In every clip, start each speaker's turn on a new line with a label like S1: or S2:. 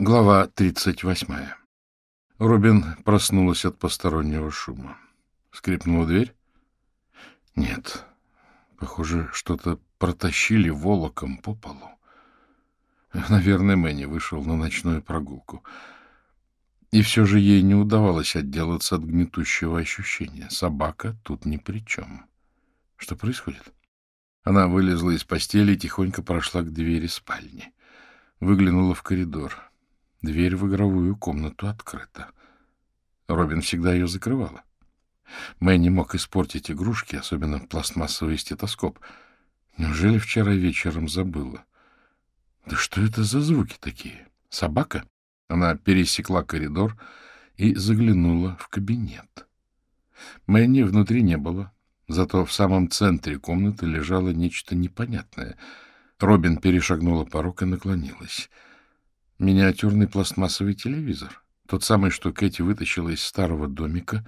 S1: Глава 38. Робин проснулась от постороннего шума. Скрипнула дверь? Нет. Похоже, что-то протащили волоком по полу. Наверное, Мэнни вышел на ночную прогулку. И все же ей не удавалось отделаться от гнетущего ощущения. Собака тут ни при чем. Что происходит? Она вылезла из постели и тихонько прошла к двери спальни. Выглянула в коридор. Дверь в игровую комнату открыта. Робин всегда ее закрывала. Мэй мог испортить игрушки, особенно пластмассовый стетоскоп. Неужели вчера вечером забыла? Да что это за звуки такие? Собака? Она пересекла коридор и заглянула в кабинет. Мэнни внутри не было, зато в самом центре комнаты лежало нечто непонятное. Робин перешагнула порог и наклонилась — Миниатюрный пластмассовый телевизор. Тот самый, что Кэти вытащила из старого домика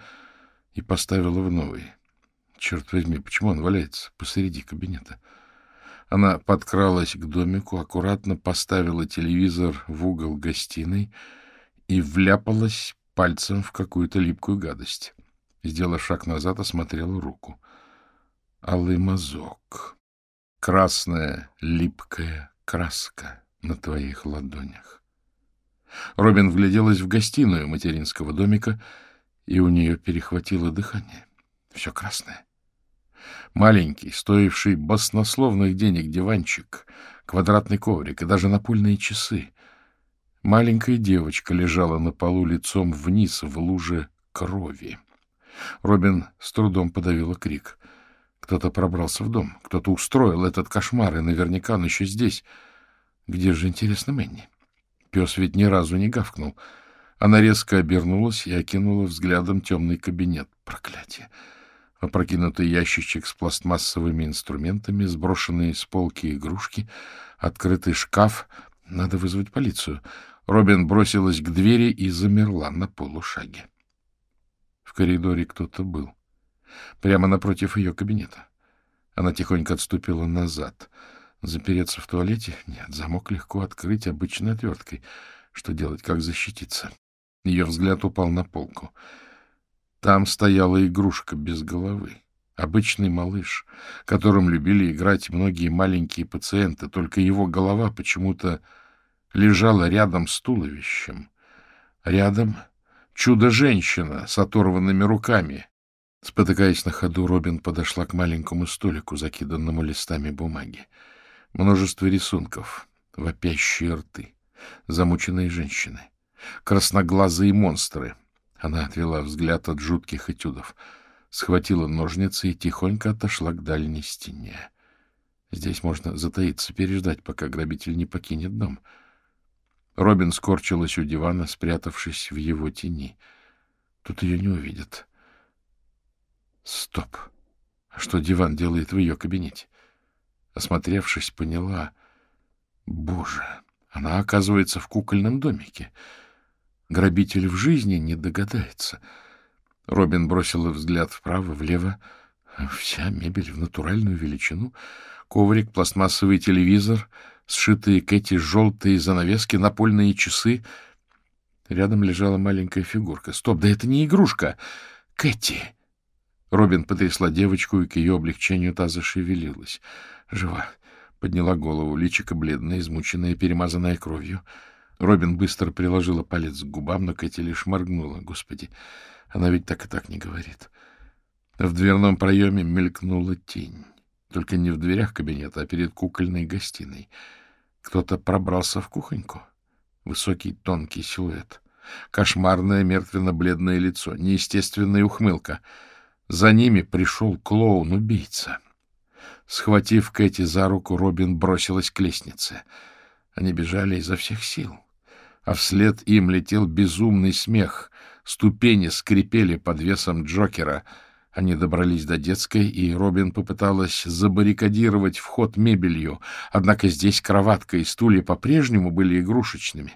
S1: и поставила в новый. Черт возьми, почему он валяется посреди кабинета? Она подкралась к домику, аккуратно поставила телевизор в угол гостиной и вляпалась пальцем в какую-то липкую гадость. Сделав шаг назад, осмотрела руку. Алый мазок. Красная липкая краска на твоих ладонях. Робин вгляделась в гостиную материнского домика, и у нее перехватило дыхание. Все красное. Маленький, стоивший баснословных денег диванчик, квадратный коврик и даже напольные часы. Маленькая девочка лежала на полу лицом вниз в луже крови. Робин с трудом подавила крик. Кто-то пробрался в дом, кто-то устроил этот кошмар, и наверняка он еще здесь. Где же, интересно, Мэнни? Пес ведь ни разу не гавкнул. Она резко обернулась и окинула взглядом темный кабинет. Проклятие! Опрокинутый ящичек с пластмассовыми инструментами, сброшенные с полки игрушки, открытый шкаф. Надо вызвать полицию. Робин бросилась к двери и замерла на полушаге. В коридоре кто-то был. Прямо напротив ее кабинета. Она тихонько отступила назад — Запереться в туалете? Нет, замок легко открыть обычной отверткой. Что делать, как защититься? Ее взгляд упал на полку. Там стояла игрушка без головы. Обычный малыш, которым любили играть многие маленькие пациенты, только его голова почему-то лежала рядом с туловищем. Рядом чудо-женщина с оторванными руками. Спотыкаясь на ходу, Робин подошла к маленькому столику, закиданному листами бумаги. Множество рисунков, вопящие рты, замученные женщины, красноглазые монстры. Она отвела взгляд от жутких этюдов, схватила ножницы и тихонько отошла к дальней стене. Здесь можно затаиться, переждать, пока грабитель не покинет дом. Робин скорчилась у дивана, спрятавшись в его тени. Тут ее не увидят. Стоп! А что диван делает в ее кабинете? Осмотревшись, поняла. Боже, она оказывается в кукольном домике. Грабитель в жизни не догадается. Робин бросила взгляд вправо, влево. Вся мебель в натуральную величину. Коврик, пластмассовый телевизор, сшитые Кэти желтые занавески, напольные часы. Рядом лежала маленькая фигурка. Стоп, да это не игрушка! Кэти! Робин потрясла девочку, и к ее облегчению та зашевелилась. Жива. Подняла голову, личико бледное, измученное, перемазанное кровью. Робин быстро приложила палец к губам, но Кэти лишь моргнула. Господи, она ведь так и так не говорит. В дверном проеме мелькнула тень. Только не в дверях кабинета, а перед кукольной гостиной. Кто-то пробрался в кухоньку. Высокий тонкий силуэт. Кошмарное мертвенно-бледное лицо. Неестественная ухмылка. За ними пришел клоун-убийца. — Схватив Кэти за руку, Робин бросилась к лестнице. Они бежали изо всех сил, а вслед им летел безумный смех. Ступени скрипели под весом Джокера. Они добрались до детской, и Робин попыталась забаррикадировать вход мебелью, однако здесь кроватка и стулья по-прежнему были игрушечными.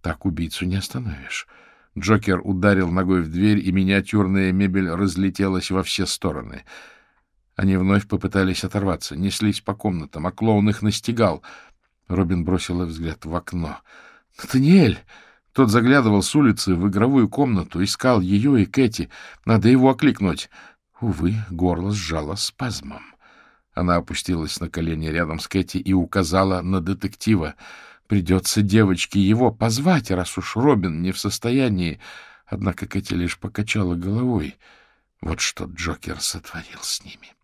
S1: Так убийцу не остановишь. Джокер ударил ногой в дверь, и миниатюрная мебель разлетелась во все стороны — они вновь попытались оторваться, неслись по комнатам, а клоун их настигал. Робин бросила взгляд в окно. — Натаниэль! Тот заглядывал с улицы в игровую комнату, искал ее и Кэти. Надо его окликнуть. Увы, горло сжало спазмом. Она опустилась на колени рядом с Кэти и указала на детектива. Придется девочке его позвать, раз уж Робин не в состоянии. Однако Кэти лишь покачала головой. Вот что Джокер сотворил с ними.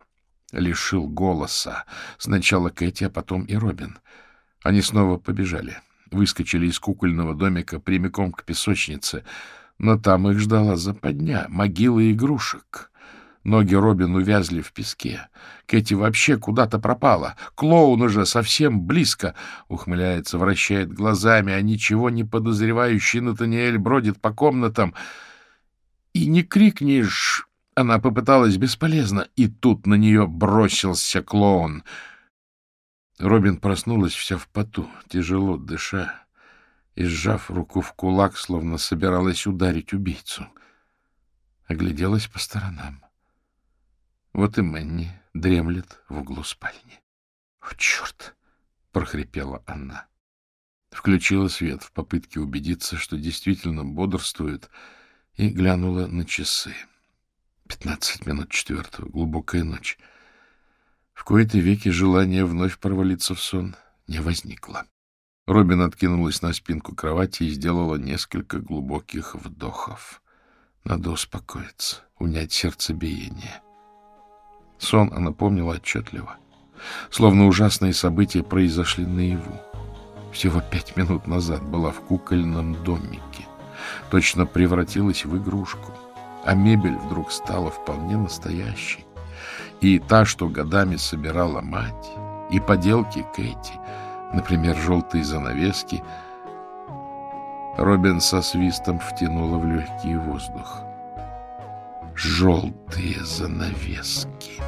S1: Лишил голоса. Сначала Кэти, а потом и Робин. Они снова побежали выскочили из кукольного домика прямиком к песочнице, но там их ждала западня, могилы игрушек. Ноги Робин увязли в песке. Кэти вообще куда-то пропала. Клоун уже совсем близко. Ухмыляется, вращает глазами, а ничего не подозревающий Натаниэль бродит по комнатам. И не крикнешь... Она попыталась бесполезно, и тут на нее бросился клоун — Робин проснулась вся в поту, тяжело дыша, и, сжав руку в кулак, словно собиралась ударить убийцу. Огляделась по сторонам. Вот и Мэнни дремлет в углу спальни. — О, черт! — прохрипела она. Включила свет в попытке убедиться, что действительно бодрствует, и глянула на часы. Пятнадцать минут четвертого, глубокая ночь — в кои-то веки желание вновь провалиться в сон не возникло. Робин откинулась на спинку кровати и сделала несколько глубоких вдохов. Надо успокоиться, унять сердцебиение. Сон она помнила отчетливо. Словно ужасные события произошли наяву. Всего пять минут назад была в кукольном домике. Точно превратилась в игрушку. А мебель вдруг стала вполне настоящей и та, что годами собирала мать, и поделки Кэти, например, желтые занавески. Робин со свистом втянула в легкий воздух. Желтые занавески.